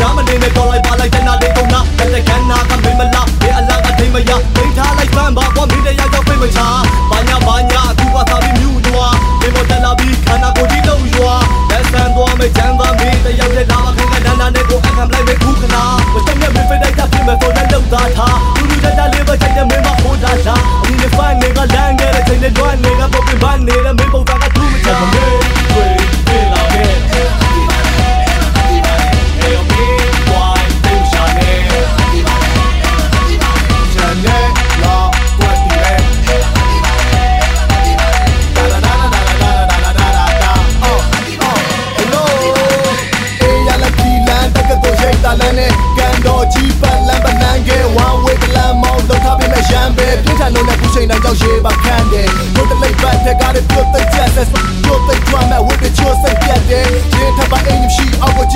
နားမနေနဲ့ကော်လိုက်ပါလိုက်တဲ့နာတဲ့ကုန်နာတဲ့ကန်နာက မှန်နဲ့ကန်တော်ကြီးပတ်လမ်းပနန်းကဲဝမ်းဝေးပလမ်းမောင်းတော့ထားပြမဲ့ရန်ပဲပြင်းထန်လို့လည်းခုချိန်တိုင်းကြောက်ရေပါခံတယ်ဘုတ်တလိပ်ပတ်ထက်ကားတဲ့ပြုတ်တဲ့ချက်ဆက်ပြုတ်တဲ့ drama with the choice ဆက်ပြတ်တယ်ရင်းထပ်ပါအိမ်ရှိအောက်ကို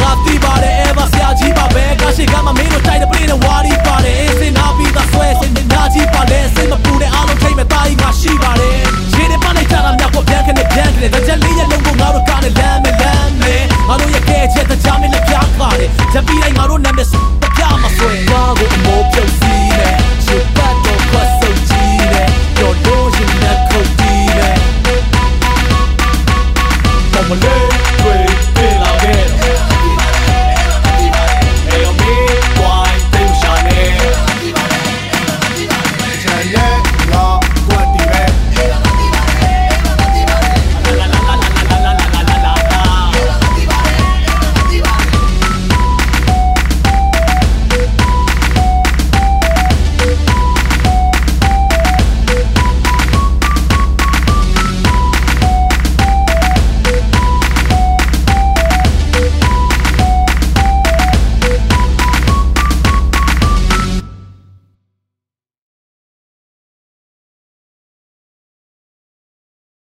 ငါသိပါတယ်အဲမဆရာကြီးပါပဲကားရှိကမှမင်းတို့တိုက်တဲ့ပလေးနဲ့ဝါရီပါတယ်အင်းစင်နာပြီးသားဆွဲစင်